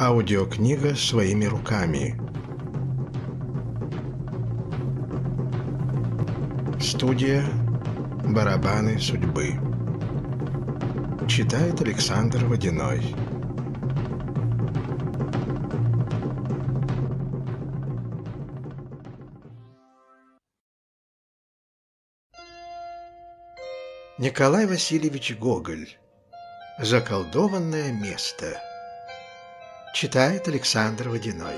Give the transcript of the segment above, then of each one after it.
Аудиокнига «Своими руками». Студия «Барабаны судьбы». Читает Александр Водяной. Николай Васильевич Гоголь. Заколдованное место. Читает Александр Водяной.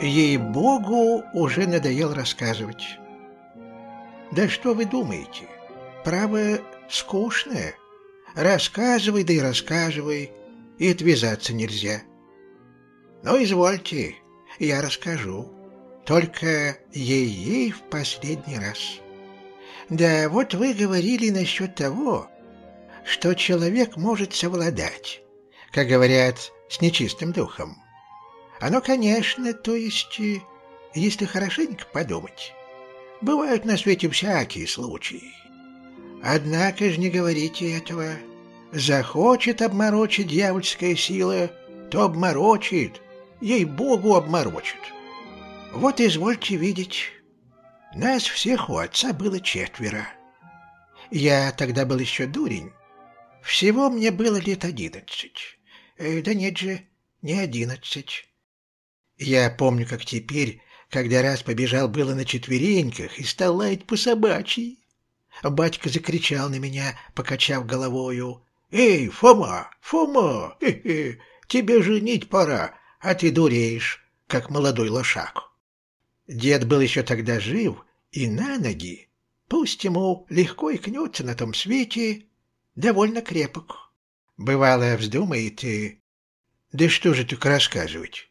Ей-богу, уже надоел рассказывать. Да что вы думаете? Право, скучное. Рассказывай, да и рассказывай, и отвязаться нельзя. Ну, извольте, я расскажу. Только ей-ей в последний раз. Да, вот вы говорили насчет того, что человек может совладать, как говорят, с нечистым духом. Оно, конечно, то есть, если хорошенько подумать. Бывают на свете всякие случаи. Однако же не говорите этого. Захочет обморочить дьявольская сила, то обморочит, ей-богу обморочит. Вот извольте видеть, нас всех у отца было четверо. Я тогда был еще дурень. Всего мне было лет одиннадцать. Э, да нет же, не одиннадцать. Я помню, как теперь, когда раз побежал было на четвереньках и стал лаять по собачьи. Батька закричал на меня, покачав головою. «Эй, Фома, Фома, хе -хе, тебе женить пора, а ты дуреешь, как молодой лошак». Дед был еще тогда жив и на ноги. Пусть ему легко и на том свете, довольно крепок. Бывало, вздумает и... Да что же только рассказывать?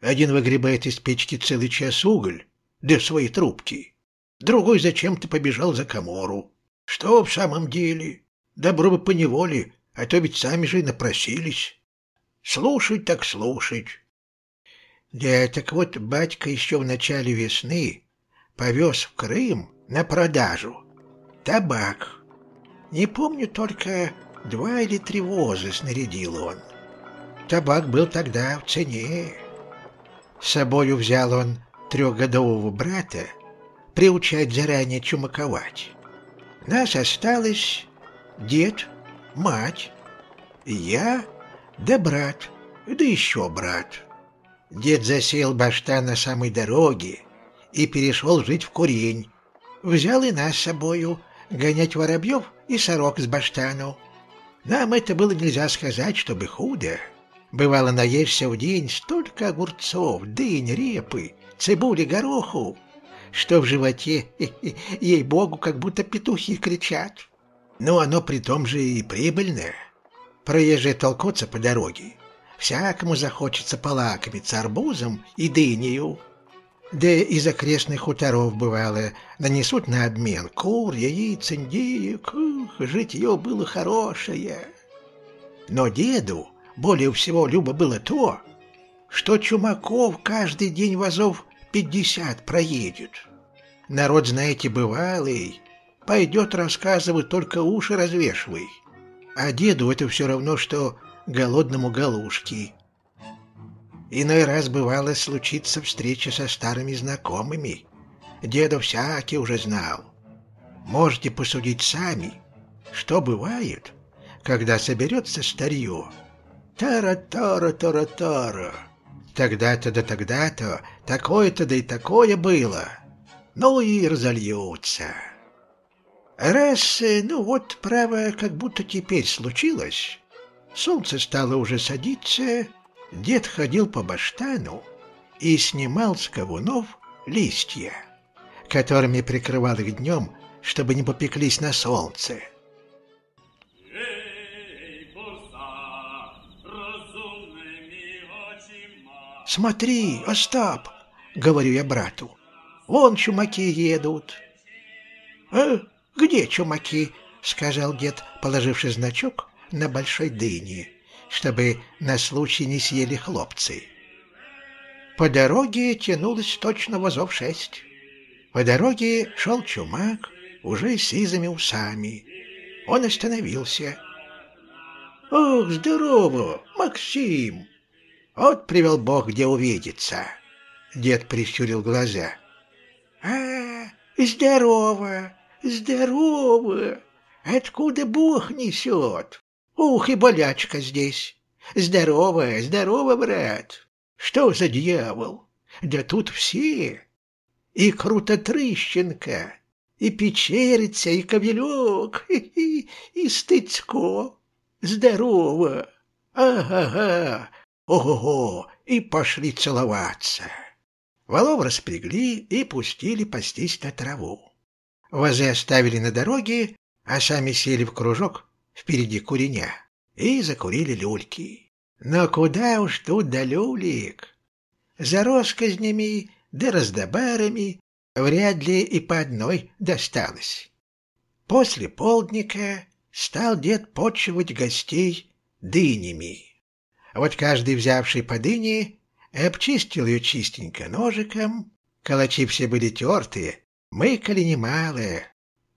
Один выгребает из печки целый час уголь, да свои трубки. Другой зачем-то побежал за комору. Что в самом деле? Добро бы поневоле, а то ведь сами же и напросились. Слушать так слушать. Да, так вот, батька еще в начале весны повез в Крым на продажу табак. Не помню только, два или три воза снарядил он. Табак был тогда в цене. С собою взял он трехгодового брата приучать заранее чумаковать. Нас осталось дед, мать, я да брат, да еще брат. Дед засеял башта на самой дороге и перешел жить в Курень. Взял и нас с собою гонять воробьев и сорок с баштану. Нам это было нельзя сказать, чтобы худо. Бывало, наешься в день столько огурцов, дынь, репы, цибули, гороху, что в животе, ей-богу, как будто петухи кричат. Но оно при том же и прибыльное. Проезжие толкутся по дороге, Всякому захочется полакомиться арбузом и дынею. Да из окрестных хуторов, бывало, нанесут на обмен кур, яиц, индеек. Житье было хорошее. Но деду более всего любо было то, что Чумаков каждый день вазов пятьдесят проедет. Народ, знаете, бывалый, пойдет рассказывать, только уши развешивай. А деду это все равно, что голодному галушки. Иной раз бывало случиться встреча со старыми знакомыми. Деда всякий уже знал. Можете посудить сами, что бывает, когда соберется старье. Тара-тара-тара-тара. Тогда-то да тогда-то, такое-то да и такое было. Ну и разольются. Раз, ну вот, право, как будто теперь случилось, Солнце стало уже садиться, дед ходил по баштану и снимал с ковунов листья, которыми прикрывал их днем, чтобы не попеклись на солнце. «Смотри, Остап!» — говорю я брату. «Вон чумаки едут». «А где чумаки?» — сказал дед, положивший значок на большой дыне, чтобы на случай не съели хлопцы. По дороге тянулось точно возов шесть. По дороге шел чумак, уже с сизыми усами. он остановился. «Ох, здорово, Максим! Вот привел Бог, где увидеться!» Дед прищурил глаза. «А, здорово, здорово! Откуда Бог несет? Ух, и болячка здесь! Здорово, здорово, брат! Что за дьявол? Да тут все! И Крутотрыщенко, и Печерица, и Ковелек, и, и, и Стыцко. Здорово! Ага-га! Ого-го! И пошли целоваться. Волов распрягли и пустили пастись на траву. Возы оставили на дороге, а сами сели в кружок впереди куреня и закурили люльки. Но куда уж тут до люлик? За росказнями да раздобарами вряд ли и по одной досталось. После полдника стал дед почивать гостей дынями. Вот каждый, взявший по дыне, обчистил ее чистенько ножиком, калачи все были тертые, мыкали немалые,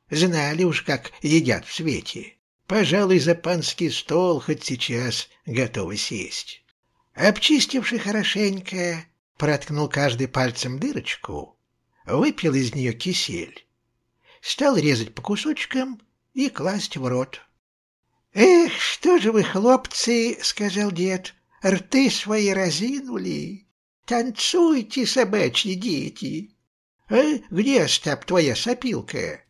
знали уж, как едят в свете. Пожалуй, за панский стол хоть сейчас готовы сесть. Обчистивший хорошенько, проткнул каждый пальцем дырочку, выпил из нее кисель, стал резать по кусочкам и класть в рот. «Эх, что же вы, хлопцы, — сказал дед, — рты свои разинули, танцуйте, собачьи дети. А где, Остап, твоя сопилка?»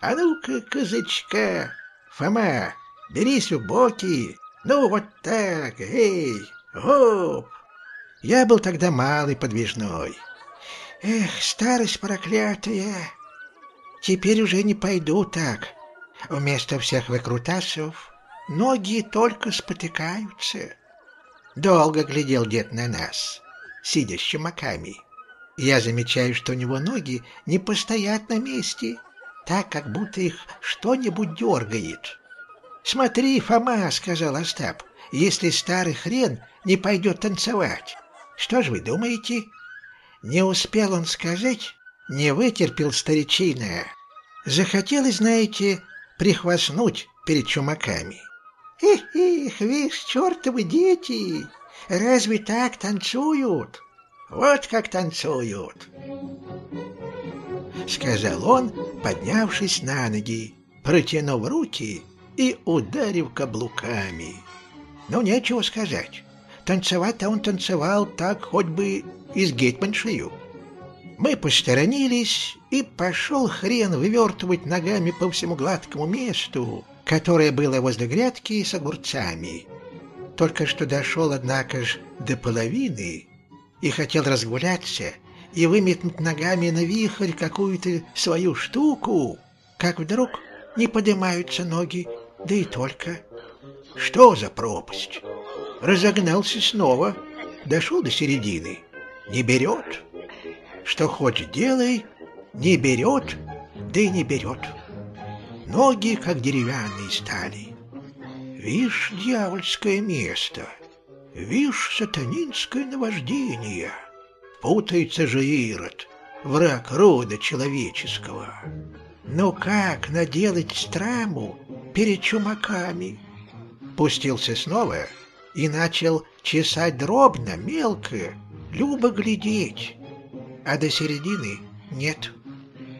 «А ну-ка, козычка, Фома, берись в боки, ну вот так, эй, гоп!» Я был тогда малый подвижной. Эх, старость проклятая! Теперь уже не пойду так. Вместо всех выкрутасов ноги только спотыкаются. Долго глядел дед на нас, сидя с чумаками. Я замечаю, что у него ноги не постоят на месте, так как будто их что-нибудь дергает. «Смотри, Фома», — сказал Остап, — «если старый хрен не пойдет танцевать, что ж вы думаете? Не успел он сказать, не вытерпел старичина. Захотелось, знаете, прихвастнуть перед чумаками. «Эх, эх, вишь, чертовы дети! Разве так танцуют? Вот как танцуют!» Сказал он, поднявшись на ноги, протянув руки и ударив каблуками. Ну, нечего сказать. Танцевать-то он танцевал так, хоть бы и с гетманшею. Мы посторонились, и пошел хрен вывертывать ногами по всему гладкому месту, которое было возле грядки с огурцами. Только что дошел, однако ж, до половины и хотел разгуляться и выметнуть ногами на вихрь какую-то свою штуку, как вдруг не поднимаются ноги, да и только. Что за пропасть? разогнался снова, дошел до середины. Не берет. Что хочешь делай, не берет, да и не берет. Ноги, как деревянные, стали. Вишь, дьявольское место, вишь, сатанинское наваждение. Путается же Ирод, враг рода человеческого. Но как наделать страму перед чумаками? Пустился снова — и начал чесать дробно, мелко, любо глядеть. А до середины нет.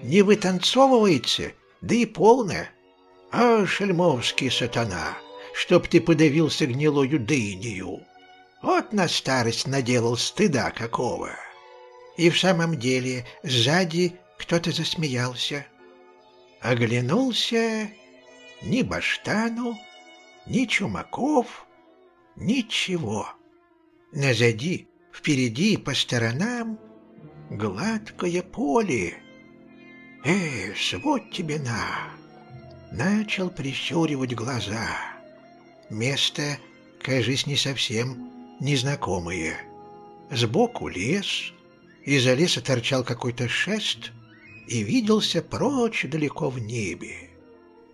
Не вытанцовывается, да и полная. А, шельмовский сатана, чтоб ты подавился гнилою дынью. Вот на старость наделал стыда какого. И в самом деле сзади кто-то засмеялся. Оглянулся ни Баштану, ни Чумаков, Ничего. Назади, впереди, по сторонам гладкое поле. Эй, свод тебе на! Начал прищуривать глаза. Место, кажись, не совсем незнакомое. Сбоку лес, из-за леса торчал какой-то шест и виделся прочь далеко в небе.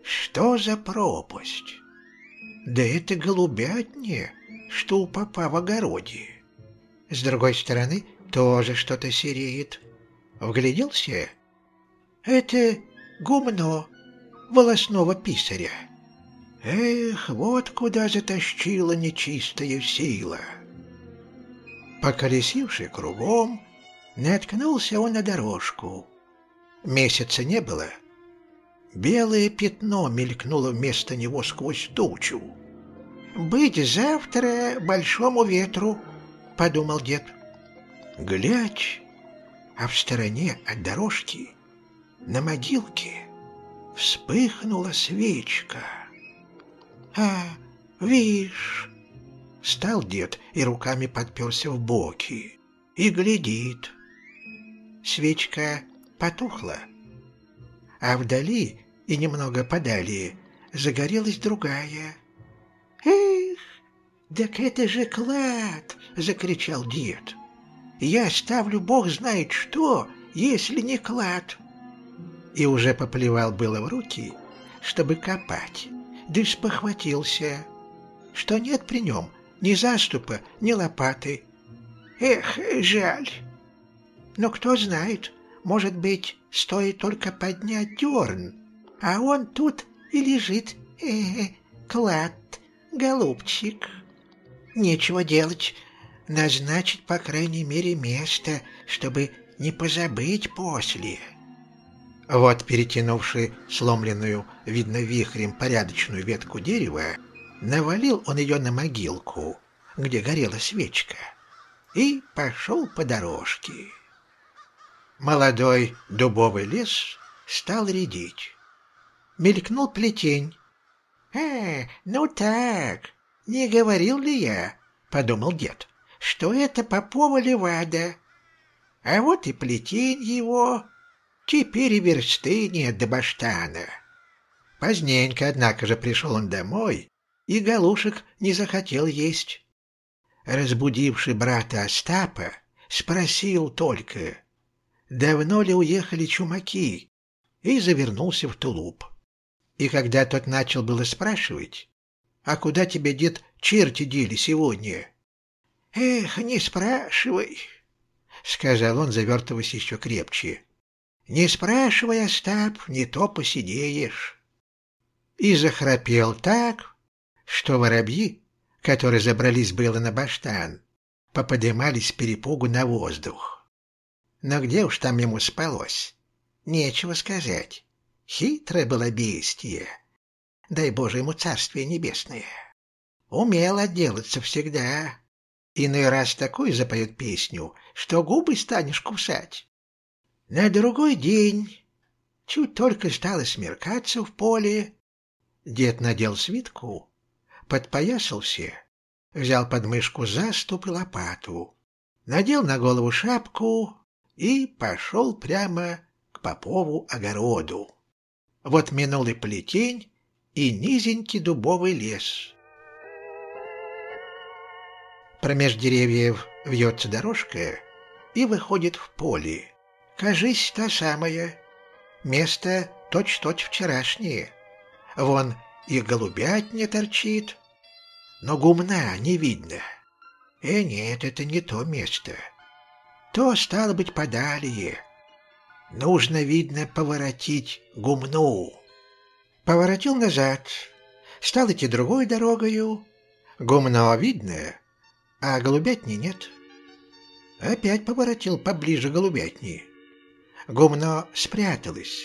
Что за пропасть? Да это голубятня, что у папа в огороде. С другой стороны тоже что-то сереет. Вгляделся? Это гумно волосного писаря. Эх, вот куда затащила нечистая сила. Поколесивший кругом, наткнулся он на дорожку. Месяца не было. Белое пятно мелькнуло вместо него сквозь тучу. «Быть завтра большому ветру», — подумал дед. Глядь, а в стороне от дорожки на могилке вспыхнула свечка. «А, вишь!» Стал дед и руками подперся в боки. И глядит. Свечка потухла. А вдали и немного подали загорелась другая. «Эх, так это же клад!» — закричал дед. «Я ставлю бог знает что, если не клад!» И уже поплевал было в руки, чтобы копать да спохватился, что нет при нем ни заступа, ни лопаты. Эх, жаль. Но кто знает, может быть, стоит только поднять дерн, а он тут и лежит, э, -э клад, голубчик. Нечего делать, назначить, по крайней мере, место, чтобы не позабыть после. Вот, перетянувший сломленную, видно вихрем, порядочную ветку дерева, навалил он ее на могилку, где горела свечка, и пошел по дорожке. Молодой дубовый лес стал редеть. Мелькнул плетень. «Э, ну так, не говорил ли я, — подумал дед, — что это Попова Левада? А вот и плетень его, Теперь и версты нет до баштана. Поздненько, однако же, пришел он домой, и галушек не захотел есть. Разбудивший брата Остапа, спросил только, давно ли уехали чумаки, и завернулся в тулуп. И когда тот начал было спрашивать, «А куда тебе, дед, черти дели сегодня?» «Эх, не спрашивай», — сказал он, завертываясь еще крепче. Не спрашивай, Остап, не то посидеешь. И захрапел так, что воробьи, которые забрались было на баштан, поподымались перепугу на воздух. Но где уж там ему спалось? Нечего сказать. Хитрое было бестие. Дай Боже ему царствие небесное. Умел отделаться всегда. Иной раз такой запоет песню, что губы станешь кусать. На другой день, чуть только стало смеркаться в поле, дед надел свитку, подпоясался, взял под мышку заступ и лопату, надел на голову шапку и пошел прямо к Попову огороду. Вот минул и плетень, и низенький дубовый лес. Промеж деревьев вьется дорожка и выходит в поле. Кажись, та самая. Место точь-точь вчерашнее. Вон и голубятня торчит, но гумна не видно. Э, нет, это не то место. То, стало быть, подалее. Нужно, видно, поворотить гумну. Поворотил назад, стал идти другой дорогою. Гумно видно, а голубятни нет. Опять поворотил поближе голубятни гумно спряталась.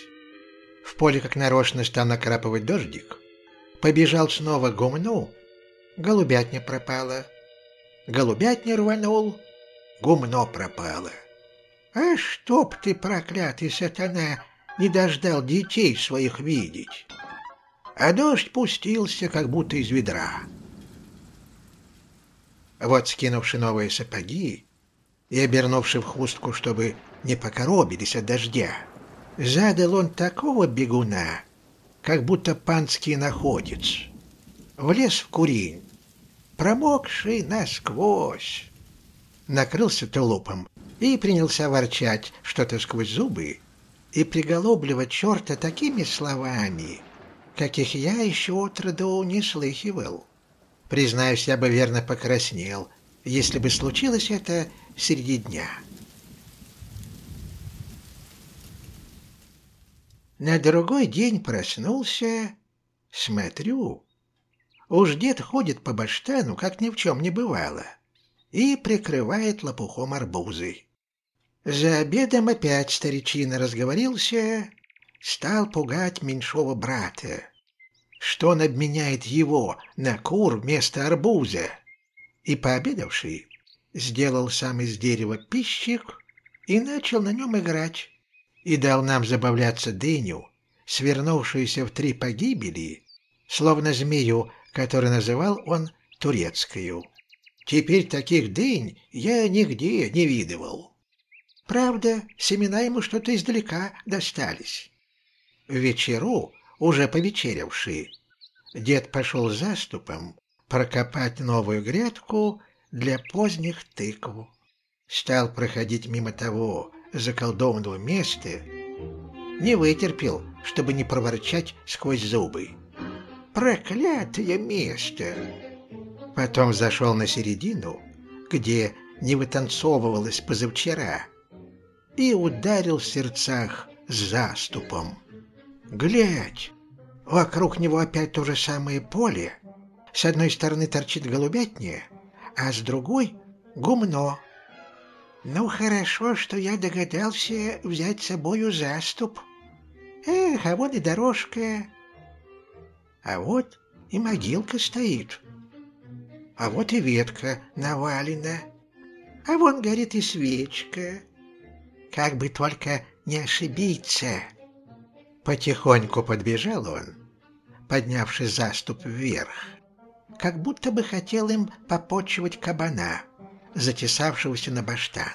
В поле как нарочно стал накрапывать дождик. Побежал снова гумну, голубятня пропала. Голубятня рванул, гумно пропало. А чтоб ты, проклятый сатана, не дождал детей своих видеть. А дождь пустился, как будто из ведра. Вот, скинувши новые сапоги и обернувши в хустку, чтобы не покоробились от дождя. Задал он такого бегуна, как будто панский находец. Влез в курень, промокший насквозь. Накрылся тулупом и принялся ворчать что-то сквозь зубы и приголубливать черта такими словами, каких я еще отроду не слыхивал. Признаюсь, я бы верно покраснел, если бы случилось это среди дня. На другой день проснулся, смотрю, уж дед ходит по баштану, как ни в чем не бывало, и прикрывает лопухом арбузы. За обедом опять старичина разговорился, стал пугать меньшого брата, что он обменяет его на кур вместо арбуза. И пообедавший сделал сам из дерева пищик и начал на нем играть и дал нам забавляться дыню, свернувшуюся в три погибели, словно змею, которую называл он турецкою. Теперь таких дынь я нигде не видывал. Правда, семена ему что-то издалека достались. Вечеру, уже повечерявший, дед пошел заступом прокопать новую грядку для поздних тыкв. Стал проходить мимо того, заколдованного места, не вытерпел, чтобы не проворчать сквозь зубы. «Проклятое место!» Потом зашел на середину, где не вытанцовывалось позавчера, и ударил в сердцах заступом. «Глядь! Вокруг него опять то же самое поле. С одной стороны торчит голубятня, а с другой — гумно. Ну, хорошо, что я догадался взять с собою заступ. Эх, а вот и дорожка. А вот и могилка стоит. А вот и ветка навалена. А вон горит и свечка. Как бы только не ошибиться. Потихоньку подбежал он, поднявший заступ вверх, как будто бы хотел им попочивать кабана затесавшегося на баштан,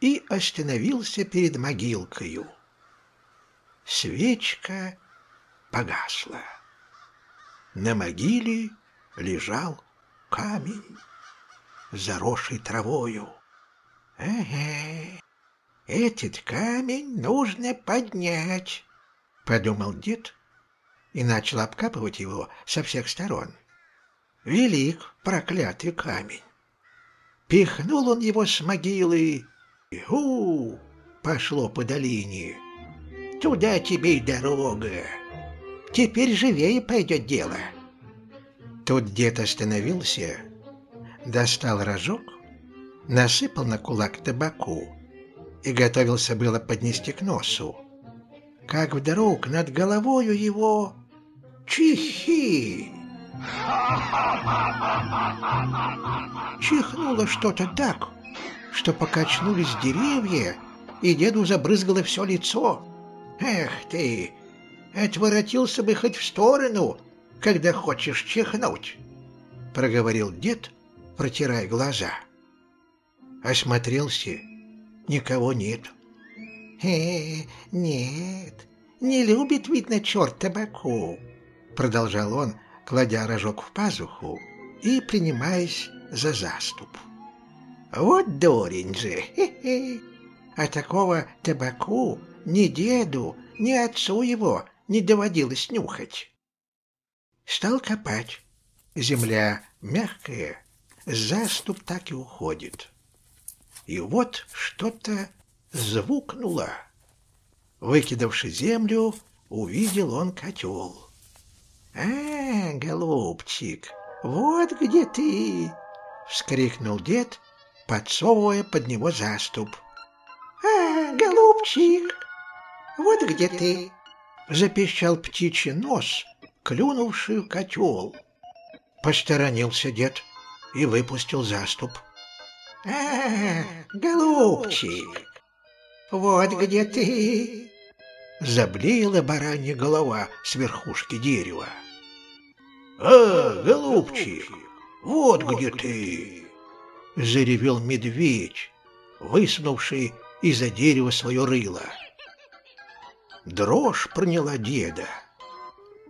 и остановился перед могилкою. Свечка погасла. На могиле лежал камень, заросший травою. «Эге, этот камень нужно поднять», — подумал дед и начал обкапывать его со всех сторон. Велик проклятый камень. Пихнул он его с могилы. Гу! Пошло по долине. Туда тебе и дорога. Теперь живее пойдет дело. Тут дед остановился, достал рожок, насыпал на кулак табаку и готовился было поднести к носу. Как вдруг над головою его чихи! Чихнуло что-то так, что покачнулись деревья, и деду забрызгало все лицо. Эх ты, отворотился бы хоть в сторону, когда хочешь чихнуть, проговорил дед, протирая глаза. Осмотрелся, никого нет. «Э, нет, не любит, видно, черт табаку», — продолжал он, кладя рожок в пазуху и принимаясь за заступ. «Вот дурень же! Хе-хе! А такого табаку ни деду, ни отцу его не доводилось нюхать!» Стал копать. Земля мягкая, заступ так и уходит. И вот что-то звукнуло. Выкидавши землю, увидел он котел. «А, голубчик, вот где ты!» — вскрикнул дед, подсовывая под него заступ. «А, голубчик, вот где ты!» — запищал птичий нос, клюнувший в котел. Посторонился дед и выпустил заступ. «А, голубчик, вот где ты!» Заблеяла баранья голова с верхушки дерева. «А, голубчик, вот где ты!» — заревел медведь, высунувший из-за дерева свое рыло. Дрожь проняла деда.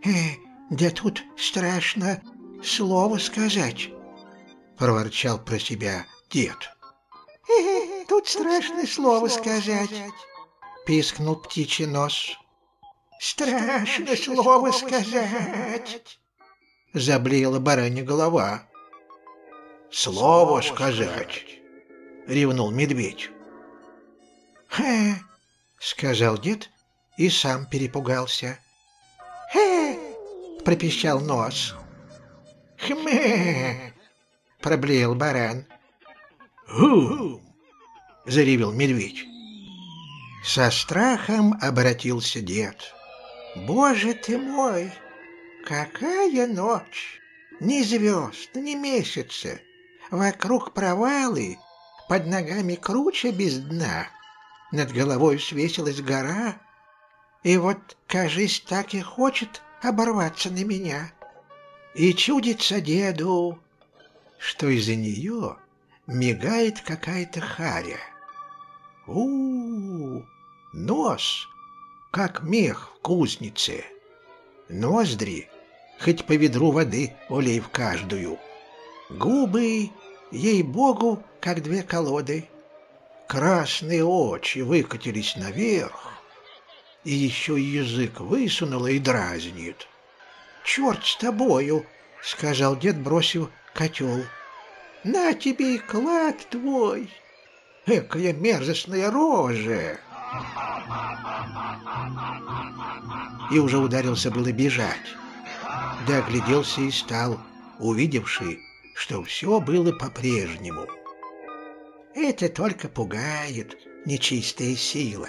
«Э, да тут страшно слово сказать», — проворчал про себя дед. «Э, тут страшно слово сказать», — пискнул птичий нос. «Страшно слово сказать» заблеяла баранья голова. «Слово сказать!» — ревнул медведь. «Ха!» — сказал дед и сам перепугался. Пропищал нос. «Хме!» — проблеял баран. «Гу!» — заревел медведь. Со страхом обратился дед. «Боже ты мой! Какая ночь! Ни звезд, ни месяца! Вокруг провалы, под ногами круче без дна. Над головой свесилась гора, и вот, кажись, так и хочет оборваться на меня. И чудится деду, что из-за нее мигает какая-то харя. у у, Нос, как мех в кузнице. Ноздри, хоть по ведру воды олей в каждую. Губы, ей-богу, как две колоды. Красные очи выкатились наверх, и еще язык высунула и дразнит. «Черт с тобою!» — сказал дед, бросив котел. «На тебе и клад твой! Экая мерзостная рожа!» И уже ударился было бежать. Да огляделся и стал, увидевший, что все было по-прежнему. Это только пугает нечистая сила.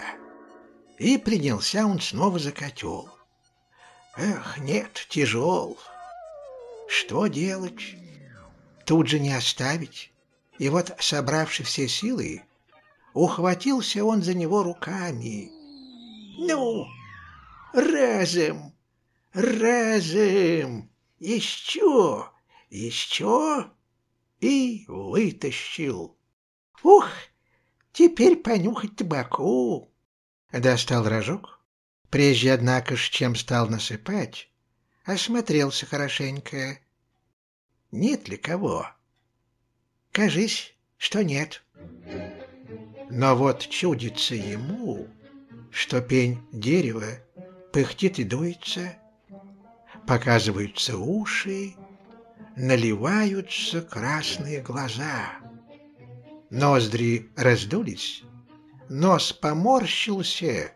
И принялся он снова за котел. Эх, нет, тяжел. Что делать? Тут же не оставить. И вот, собравши все силы, ухватился он за него руками. «Ну, разом, разом, еще, еще!» И вытащил. «Ух, теперь понюхать табаку!» Достал рожок, прежде, однако ж, чем стал насыпать, осмотрелся хорошенько. Нет ли кого? Кажись, что нет. Но вот чудится ему, что пень дерева пыхтит и дуется, показываются уши, наливаются красные глаза. Ноздри раздулись, нос поморщился,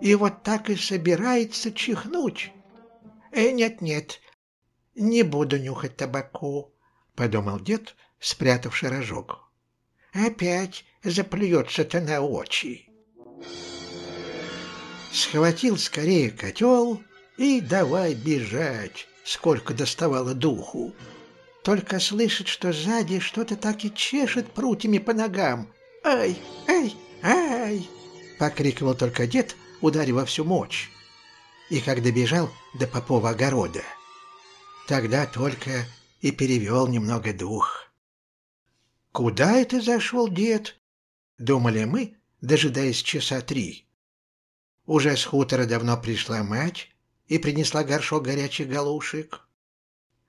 и вот так и собирается чихнуть. «Э, нет-нет, не буду нюхать табаку», — подумал дед, спрятавший рожок. Опять заплюется-то на очи. Схватил скорее котел и давай бежать, сколько доставало духу. Только слышит, что сзади что-то так и чешет прутьями по ногам. «Ай! Ай! Ай!» — покрикивал только дед, ударив во всю мощь. И как добежал до попова огорода, тогда только и перевел немного дух. «Куда это зашел дед?» — думали мы, дожидаясь часа три. Уже с хутора давно пришла мать и принесла горшок горячих галушек.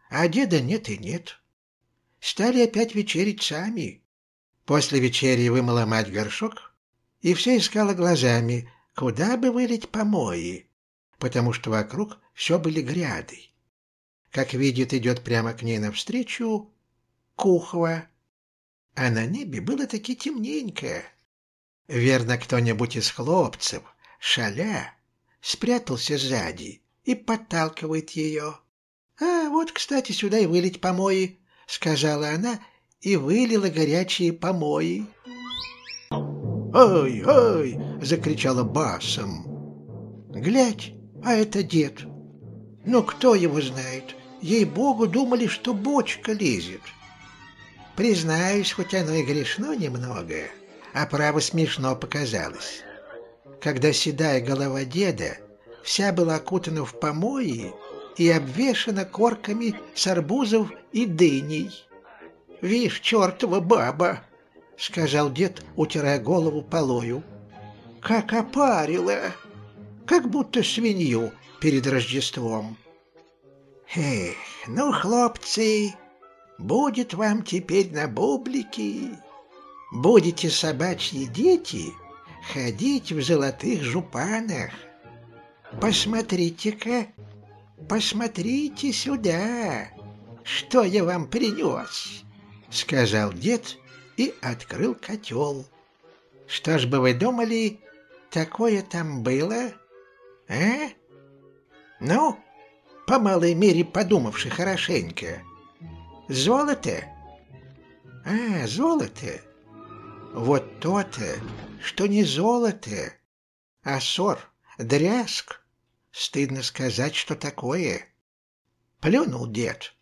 А деда нет и нет. Стали опять вечерить сами. После вечери вымыла мать горшок и все искала глазами, куда бы вылить помои, потому что вокруг все были гряды. Как видит, идет прямо к ней навстречу кухва а на небе было таки темненько. Верно, кто-нибудь из хлопцев, шаля, спрятался сзади и подталкивает ее. «А вот, кстати, сюда и вылить помои», — сказала она и вылила горячие помои. «Ой, ой!» — закричала басом. «Глядь, а это дед. Но кто его знает? Ей-богу, думали, что бочка лезет». Признаюсь, хоть оно и грешно немного, а право смешно показалось. Когда седая голова деда вся была окутана в помои и обвешана корками с арбузов и дыней. «Вишь, чертова баба!» — сказал дед, утирая голову полою. «Как опарила! Как будто свинью перед Рождеством!» «Эх, ну, хлопцы!» будет вам теперь на бублики. Будете собачьи дети ходить в золотых жупанах. Посмотрите-ка, посмотрите сюда, что я вам принес, — сказал дед и открыл котел. Что ж бы вы думали, такое там было? А? Ну, по малой мере подумавши хорошенько. Золото? А, золото. Вот то-то, что не золото, а ссор, дрязг. Стыдно сказать, что такое. Плюнул дед,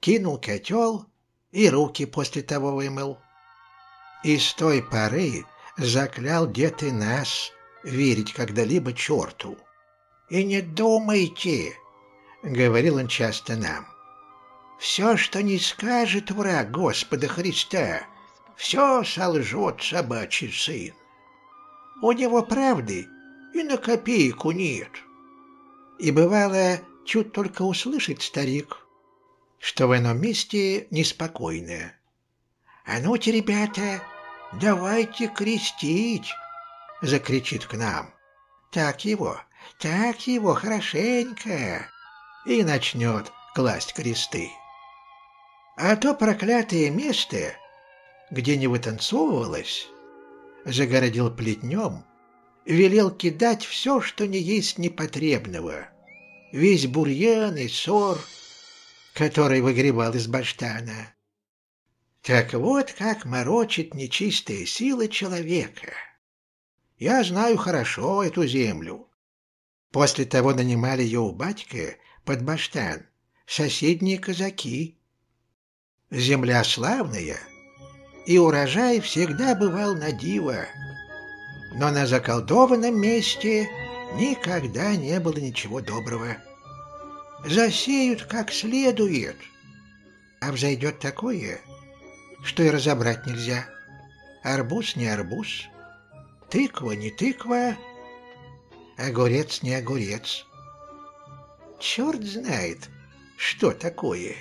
кинул котел и руки после того вымыл. И с той поры заклял дед и нас верить когда-либо черту. «И не думайте», — говорил он часто нам, — «все, что не скажет враг Господа Христа, все солжет собачий сын. У него правды и на копейку нет». И бывало, чуть только услышит старик, что в ином месте неспокойно. «А ну-те, ребята, давайте крестить!» — закричит к нам. «Так его, так его хорошенько!» И начнет класть кресты. А то проклятое место, где не вытанцовывалось, загородил плетнем, велел кидать все, что не есть непотребного, весь бурьян и сор, который выгребал из баштана. Так вот как морочит нечистые силы человека. Я знаю хорошо эту землю. После того нанимали ее у батька под баштан соседние казаки. Земля славная, и урожай всегда бывал на диво. Но на заколдованном месте никогда не было ничего доброго. Засеют как следует, а взойдет такое — что и разобрать нельзя. Арбуз не арбуз, тыква не тыква, огурец не огурец. Черт знает, что такое.